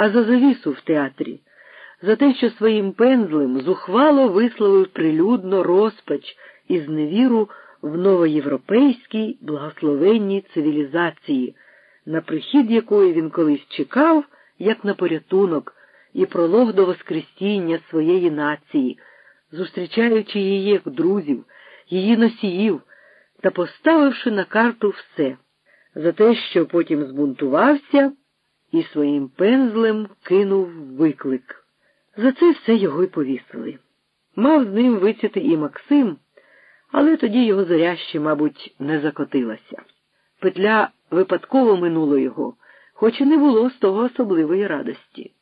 а за завісу в театрі, за те, що своїм пензлем зухвало висловив прилюдно розпач і зневіру в новоєвропейській благословенній цивілізації, на прихід якої він колись чекав, як на порятунок, і пролог до Воскресіння своєї нації, зустрічаючи її як друзів, її носіїв та поставивши на карту все за те, що потім збунтувався і своїм пензлем кинув виклик. За це все його й повісили. Мав з ним вицяти і Максим, але тоді його зоря ще, мабуть, не закотилася. Петля випадково минуло його, хоч і не було з того особливої радості.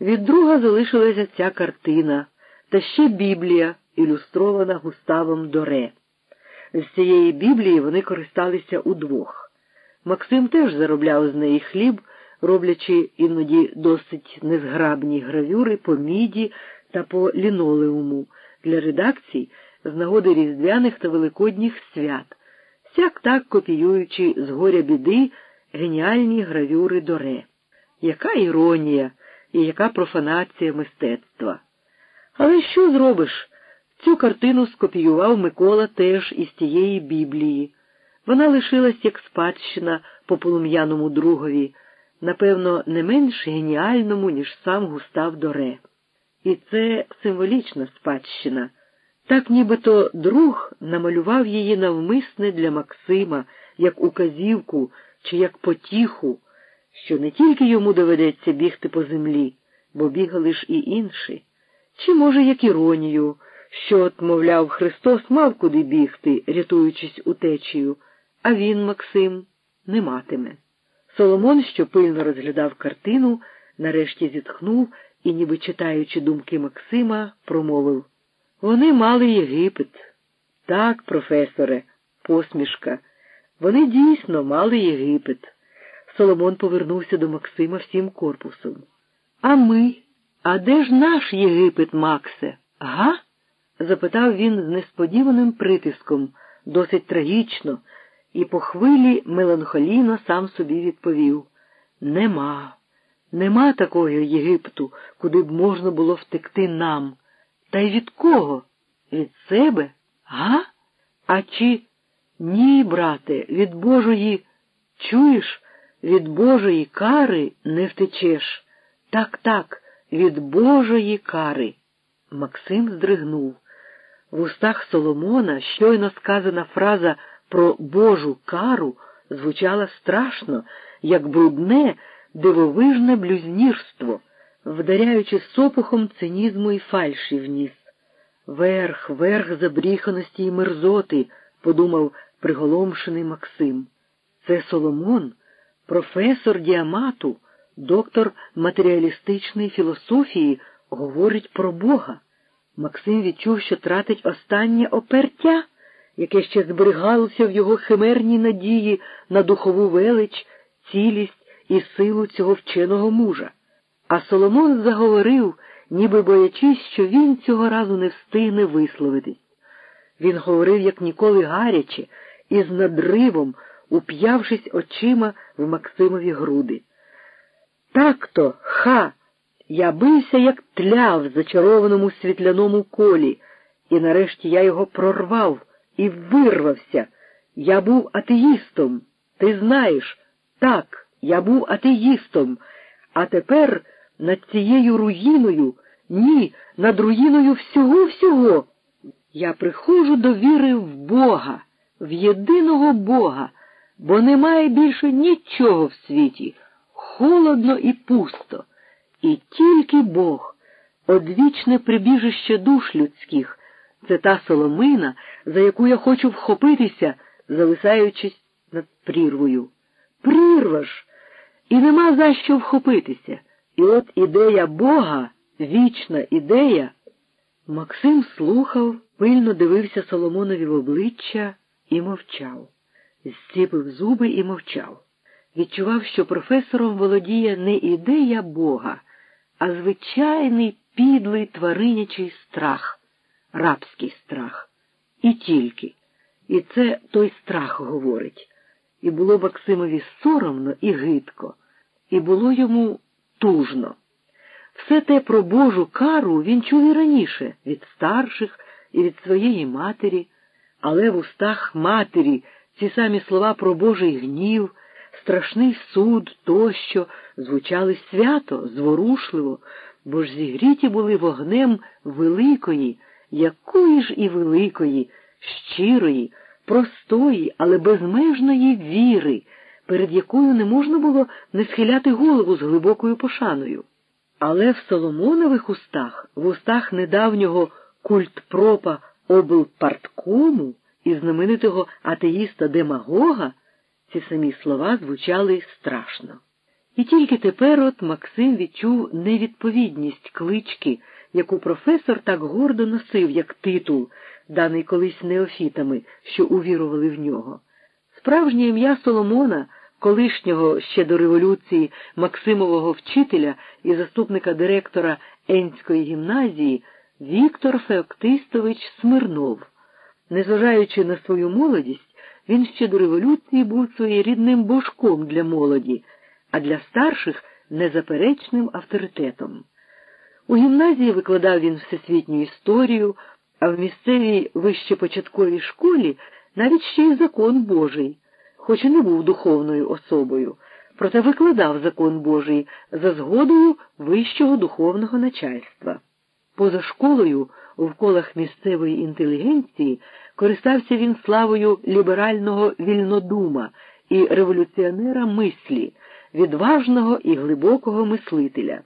Від друга залишилася ця картина та ще Біблія, ілюстрована Густавом Доре. З цієї Біблії вони користалися удвох. Максим теж заробляв з неї хліб, роблячи іноді досить незграбні гравюри по міді та по лінолеуму для редакцій з нагоди різдвяних та великодніх свят, сяк так копіюючи з горя біди геніальні гравюри Доре. Яка іронія і яка профанація мистецтва! Але що зробиш? Цю картину скопіював Микола теж із тієї Біблії. Вона лишилась як спадщина по полум'яному другові, напевно, не менш геніальному, ніж сам Густав Доре. І це символічна спадщина. Так нібито друг намалював її навмисне для Максима, як указівку чи як потіху, що не тільки йому доведеться бігти по землі, бо бігали ж і інші, чи, може, як іронію, що, от, мовляв, Христос мав куди бігти, рятуючись утечею, а він, Максим, не матиме. Соломон, що пильно розглядав картину, нарешті зітхнув і, ніби читаючи думки Максима, промовив Вони мали Єгипет. Так, професоре, посмішка. Вони дійсно мали Єгипет. Соломон повернувся до Максима всім корпусом. А ми? А де ж наш Єгипет, Максе? Га? запитав він з несподіваним притиском, досить трагічно, і по хвилі меланхолійно сам собі відповів Нема, нема такого Єгипту, куди б можна було втекти нам. Та й від кого? Від себе? Га? А чи ні, брате, від Божої, чуєш, від Божої кари не втечеш. Так, так, від Божої кари. Максим здригнув. В устах Соломона щойно сказана фраза про Божу кару звучала страшно, як брудне, дивовижне блюзнірство, вдаряючи сопухом цинізму і фальші в ніс. Верх, верх забріханості і мерзоти, подумав приголомшений Максим. Це Соломон, професор діамату, доктор матеріалістичної філософії, говорить про Бога. Максим відчув, що тратить останнє опертя, яке ще зберігалося в його химерній надії на духову велич, цілість і силу цього вченого мужа. А Соломон заговорив, ніби боячись, що він цього разу не встигне висловитись. Він говорив, як ніколи гаряче, і з надривом, уп'явшись очима в Максимові груди. Так то, ха! Я бився, як тля в зачарованому світляному колі, і нарешті я його прорвав і вирвався. Я був атеїстом. Ти знаєш, так, я був атеїстом, а тепер над цією руїною, ні, над руїною всього всього. Я приходжу до віри в Бога, в єдиного Бога, бо немає більше нічого в світі, холодно і пусто. І тільки Бог, одвічне прибіжище душ людських, це та соломина, за яку я хочу вхопитися, зависаючись над прірвою. Прірва ж! І нема за що вхопитися. І от ідея Бога, вічна ідея. Максим слухав, пильно дивився Соломонові в обличчя і мовчав. Зціпив зуби і мовчав. Відчував, що професором володіє не ідея Бога, а звичайний підлий тваринячий страх, рабський страх. І тільки. І це той страх говорить. І було Максимові соромно і гидко, і було йому тужно. Все те про Божу кару він чув і раніше від старших і від своєї матері, але в устах матері ці самі слова про Божий гнів, страшний суд тощо звучали свято, зворушливо, бо ж зігріті були вогнем великої, якої ж і великої, щирої, простої, але безмежної віри, перед якою не можна було не схиляти голову з глибокою пошаною. Але в Соломонових устах, в устах недавнього культпропа облпарткому і знаменитого атеїста Демагога ці самі слова звучали страшно. І тільки тепер от Максим відчув невідповідність клички, яку професор так гордо носив, як титул, даний колись неофітами, що увірували в нього. Справжнє ім'я Соломона, колишнього ще до революції Максимового вчителя і заступника директора Енської гімназії, Віктор Феоктистович Смирнов. Незважаючи на свою молодість, він ще до революції був своєрідним божком для молоді, а для старших незаперечним авторитетом. У гімназії викладав він всесвітню історію, а в місцевій вищепочатковій школі навіть ще й закон Божий, хоч і не був духовною особою, проте викладав закон Божий за згодою вищого духовного начальства. Поза школою, в колах місцевої інтелігенції, користався він славою ліберального вільнодума і революціонера мислі, відважного і глибокого мислителя.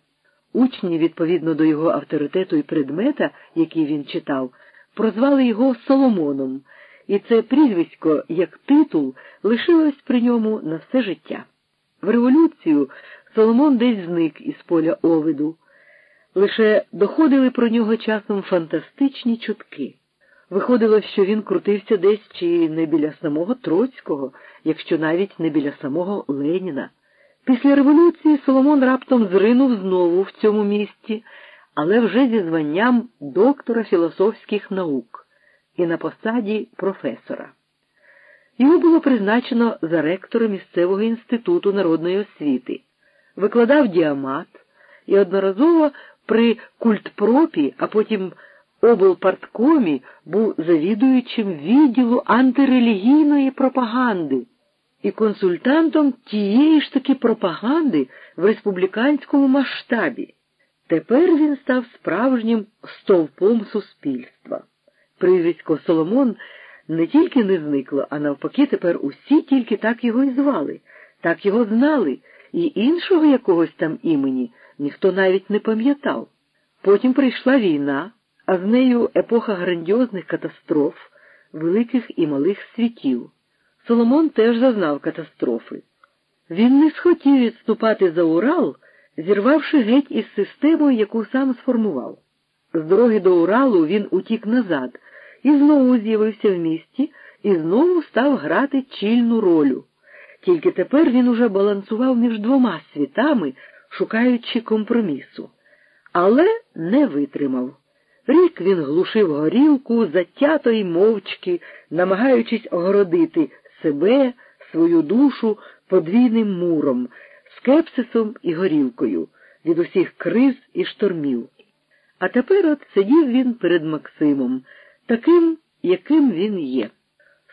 Учні, відповідно до його авторитету і предмета, який він читав, прозвали його Соломоном, і це прізвисько, як титул, лишилось при ньому на все життя. В революцію Соломон десь зник із поля овиду. Лише доходили про нього часом фантастичні чутки. Виходило, що він крутився десь чи не біля самого Троцького, якщо навіть не біля самого Леніна. Після революції Соломон раптом зринув знову в цьому місті, але вже зі званням доктора філософських наук і на посаді професора. Його було призначено за ректора місцевого інституту народної освіти, викладав діамат і одноразово при культпропі, а потім облпарткомі був завідуючим відділу антирелігійної пропаганди і консультантом тієї ж таки пропаганди в республіканському масштабі. Тепер він став справжнім стовпом суспільства. Прізвисько Соломон не тільки не зникло, а навпаки, тепер усі тільки так його і звали, так його знали, і іншого якогось там імені ніхто навіть не пам'ятав. Потім прийшла війна, а з нею епоха грандіозних катастроф, великих і малих світів. Соломон теж зазнав катастрофи. Він не схотів відступати за Урал, зірвавши геть із системою, яку сам сформував. З дороги до Уралу він утік назад і знову з'явився в місті і знову став грати чільну роль. Тільки тепер він уже балансував між двома світами, шукаючи компромісу. Але не витримав. Рік він глушив горілку, затято й мовчки, намагаючись огородити себе, свою душу подвійним муром, скепсисом і горілкою від усіх криз і штормів. А тепер от сидів він перед Максимом, таким, яким він є.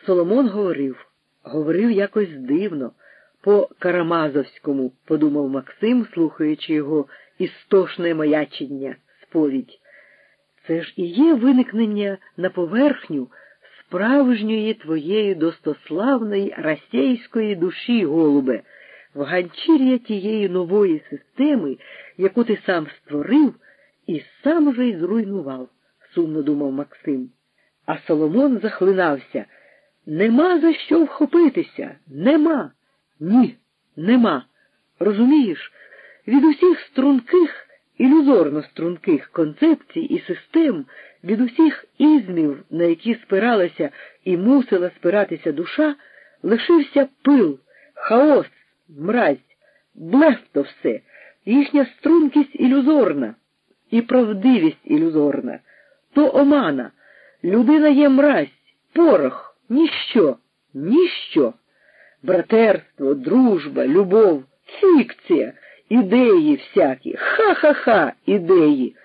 Соломон говорив, говорив якось дивно, по Карамазовському, подумав Максим, слухаючи його істошне маячення, сповідь. Це ж і є виникнення на поверхню справжньої твоєї достославної расейської душі, голубе, в ганчір'я тієї нової системи, яку ти сам створив і сам же й зруйнував, сумно думав Максим. А Соломон захлинався. Нема за що вхопитися, нема. Ні, нема. Розумієш, від усіх струнких ілюзорно струнких концепцій і систем від усіх ізмів, на які спиралася і мусила спиратися душа, лишився пил, хаос, мразь, блеф то все, їхня стрункість ілюзорна і правдивість ілюзорна, то омана, людина є мразь, порох, ніщо, ніщо. Братерство, дружба, любов, фікція ідеї всякі, ха-ха-ха, ідеї.